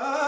Ah.